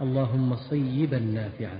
اللهم صيبا نافعا.